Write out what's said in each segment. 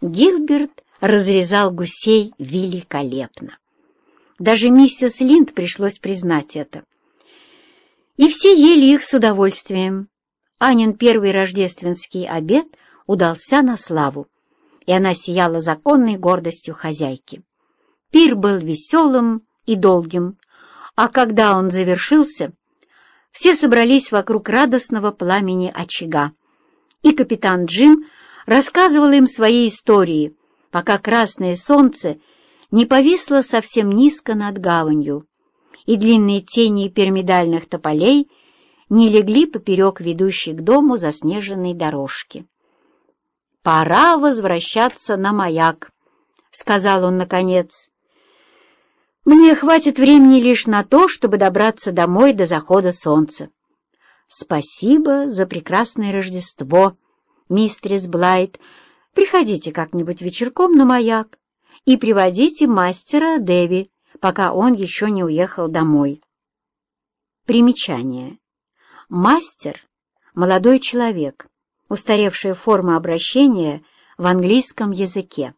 Гилберт разрезал гусей великолепно. Даже миссис Линд пришлось признать это. И все ели их с удовольствием. Анин первый рождественский обед удался на славу, и она сияла законной гордостью хозяйки. Пир был веселым и долгим, а когда он завершился, все собрались вокруг радостного пламени очага, и капитан Джим рассказывал им свои истории, пока красное солнце не повисло совсем низко над гаванью, и длинные тени пирамидальных тополей не легли поперек ведущей к дому заснеженной дорожки. «Пора возвращаться на маяк», — сказал он наконец. «Мне хватит времени лишь на то, чтобы добраться домой до захода солнца. Спасибо за прекрасное Рождество», мистерис Блайт, приходите как-нибудь вечерком на маяк и приводите мастера Дэви, пока он еще не уехал домой. Примечание. Мастер — молодой человек, устаревшая форма обращения в английском языке.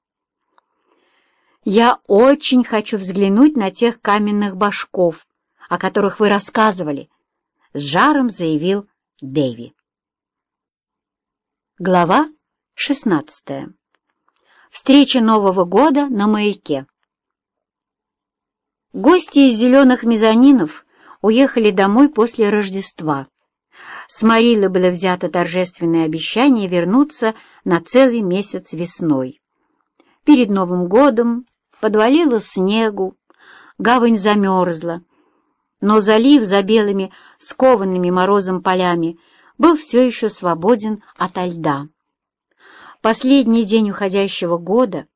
«Я очень хочу взглянуть на тех каменных башков, о которых вы рассказывали», — с жаром заявил Дэви. Глава 16. Встреча Нового года на маяке. Гости из зеленых мезонинов уехали домой после Рождества. С Марилы было взято торжественное обещание вернуться на целый месяц весной. Перед Новым годом подвалило снегу, гавань замерзла, но залив за белыми скованными морозом полями — был все еще свободен ото льда. Последний день уходящего года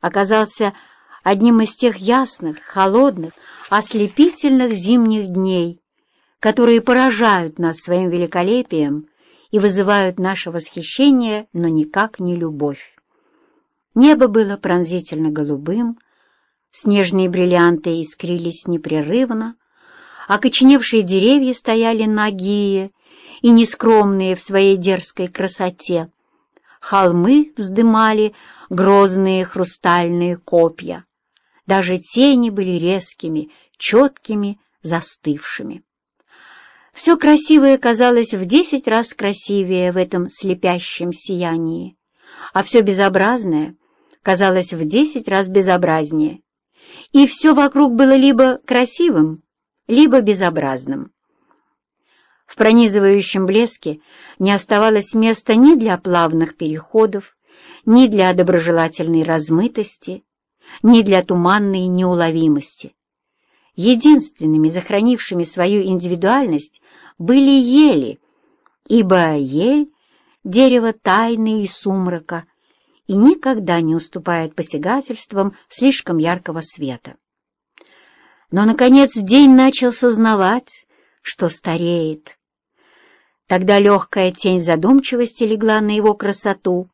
оказался одним из тех ясных, холодных, ослепительных зимних дней, которые поражают нас своим великолепием и вызывают наше восхищение, но никак не любовь. Небо было пронзительно голубым, снежные бриллианты искрились непрерывно, окоченевшие деревья стояли нагие и нескромные в своей дерзкой красоте. Холмы вздымали грозные хрустальные копья. Даже тени были резкими, четкими, застывшими. Все красивое казалось в десять раз красивее в этом слепящем сиянии, а все безобразное казалось в десять раз безобразнее. И все вокруг было либо красивым, либо безобразным. В пронизывающем блеске не оставалось места ни для плавных переходов, ни для доброжелательной размытости, ни для туманной неуловимости. Единственными, сохранившими свою индивидуальность, были ели, ибо ель — дерево тайны и сумрака, и никогда не уступает посягательствам слишком яркого света. Но, наконец, день начал сознавать, что стареет. Тогда легкая тень задумчивости легла на его красоту,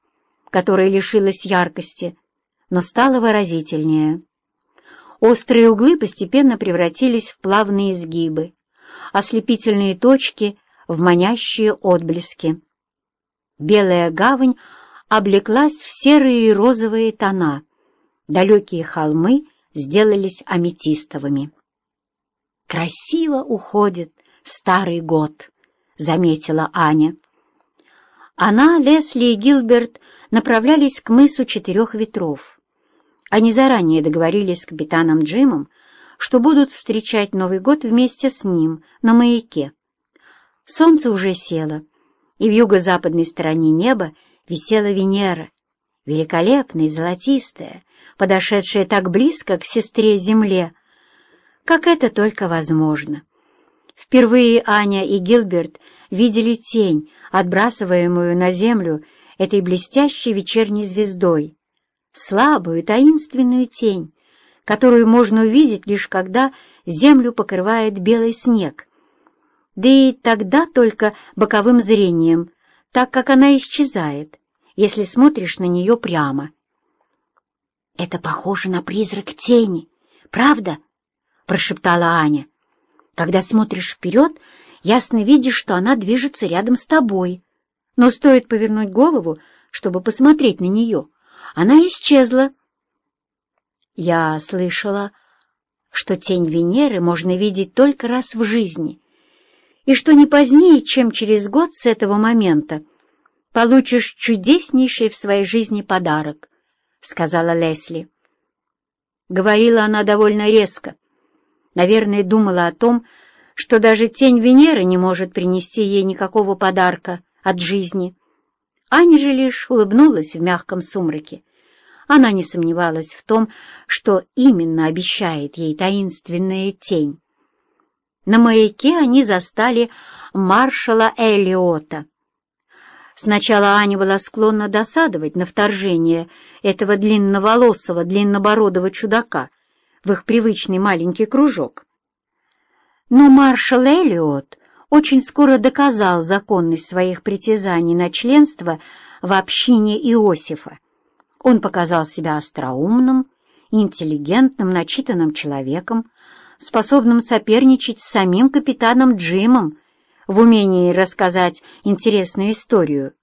которая лишилась яркости, но стала выразительнее. Острые углы постепенно превратились в плавные изгибы, ослепительные точки — в манящие отблески. Белая гавань облеклась в серые и розовые тона, далекие холмы сделались аметистовыми. Красиво уходит старый год, заметила Аня. Она, Лесли и Гилберт направлялись к мысу Четырех Ветров. Они заранее договорились с капитаном Джимом, что будут встречать Новый год вместе с ним на маяке. Солнце уже село, и в юго-западной стороне неба висела Венера, великолепная и золотистая, подошедшая так близко к сестре Земле, как это только возможно. Впервые Аня и Гилберт видели тень, отбрасываемую на землю этой блестящей вечерней звездой, слабую таинственную тень, которую можно увидеть лишь когда землю покрывает белый снег. Да и тогда только боковым зрением, так как она исчезает, если смотришь на нее прямо. «Это похоже на призрак тени, правда?» прошептала Аня. «Когда смотришь вперед, ясно видишь, что она движется рядом с тобой. Но стоит повернуть голову, чтобы посмотреть на нее, Она исчезла. Я слышала, что тень Венеры можно видеть только раз в жизни, и что не позднее, чем через год с этого момента, получишь чудеснейший в своей жизни подарок, — сказала Лесли. Говорила она довольно резко. Наверное, думала о том, что даже тень Венеры не может принести ей никакого подарка от жизни. Аня же лишь улыбнулась в мягком сумраке. Она не сомневалась в том, что именно обещает ей таинственная тень. На маяке они застали маршала Элиота. Сначала Аня была склонна досадовать на вторжение этого длинноволосого, длиннобородого чудака в их привычный маленький кружок. Но маршал Элиот очень скоро доказал законность своих притязаний на членство в общине Иосифа. Он показал себя остроумным, интеллигентным, начитанным человеком, способным соперничать с самим капитаном Джимом в умении рассказать интересную историю.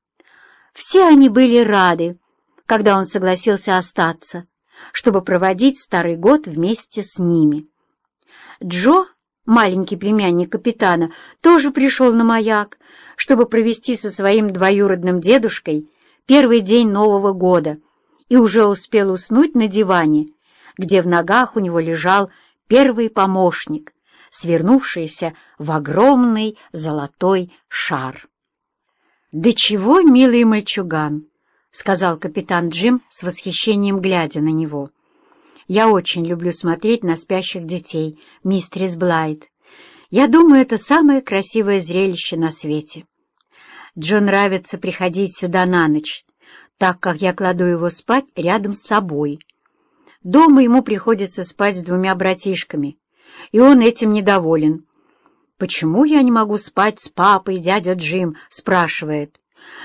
Все они были рады, когда он согласился остаться, чтобы проводить старый год вместе с ними. Джо маленький племянник капитана, тоже пришел на маяк, чтобы провести со своим двоюродным дедушкой первый день Нового года, и уже успел уснуть на диване, где в ногах у него лежал первый помощник, свернувшийся в огромный золотой шар. «Да чего, милый мальчуган!» — сказал капитан Джим с восхищением глядя на него. Я очень люблю смотреть на спящих детей, мистерис Блайт. Я думаю, это самое красивое зрелище на свете. Джо нравится приходить сюда на ночь, так как я кладу его спать рядом с собой. Дома ему приходится спать с двумя братишками, и он этим недоволен. «Почему я не могу спать с папой, дядя Джим?» — спрашивает.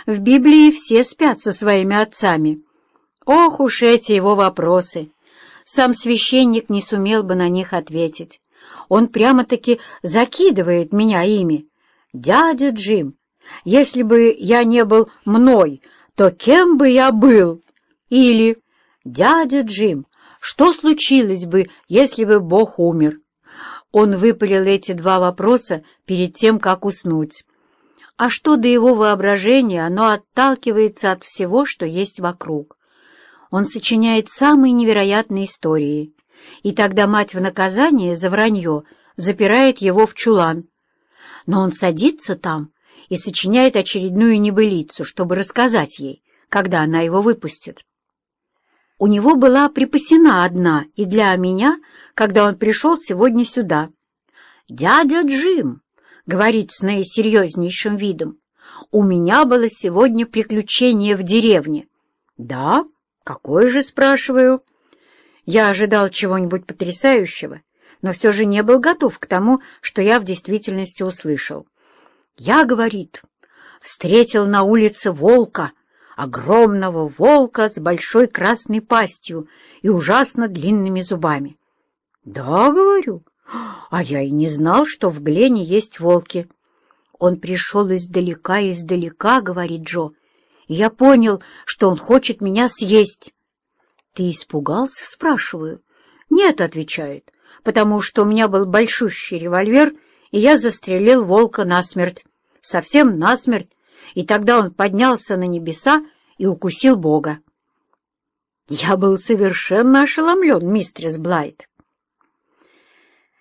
«В Библии все спят со своими отцами». Ох уж эти его вопросы! Сам священник не сумел бы на них ответить. Он прямо-таки закидывает меня ими. «Дядя Джим, если бы я не был мной, то кем бы я был?» Или «Дядя Джим, что случилось бы, если бы Бог умер?» Он выпалил эти два вопроса перед тем, как уснуть. А что до его воображения, оно отталкивается от всего, что есть вокруг. Он сочиняет самые невероятные истории, и тогда мать в наказание за вранье запирает его в чулан. Но он садится там и сочиняет очередную небылицу, чтобы рассказать ей, когда она его выпустит. У него была припасена одна и для меня, когда он пришел сегодня сюда. «Дядя Джим», — говорит с наисерьезнейшим видом, — «у меня было сегодня приключение в деревне». «Да?» «Какое же?» — спрашиваю. Я ожидал чего-нибудь потрясающего, но все же не был готов к тому, что я в действительности услышал. Я, говорит, встретил на улице волка, огромного волка с большой красной пастью и ужасно длинными зубами. «Да, — говорю, — а я и не знал, что в Глене есть волки». Он пришел издалека-издалека, — говорит Джо, я понял, что он хочет меня съесть. — Ты испугался? — спрашиваю. — Нет, — отвечает, — потому что у меня был большущий револьвер, и я застрелил волка насмерть, совсем насмерть, и тогда он поднялся на небеса и укусил Бога. Я был совершенно ошеломлен, мистерс Блайт.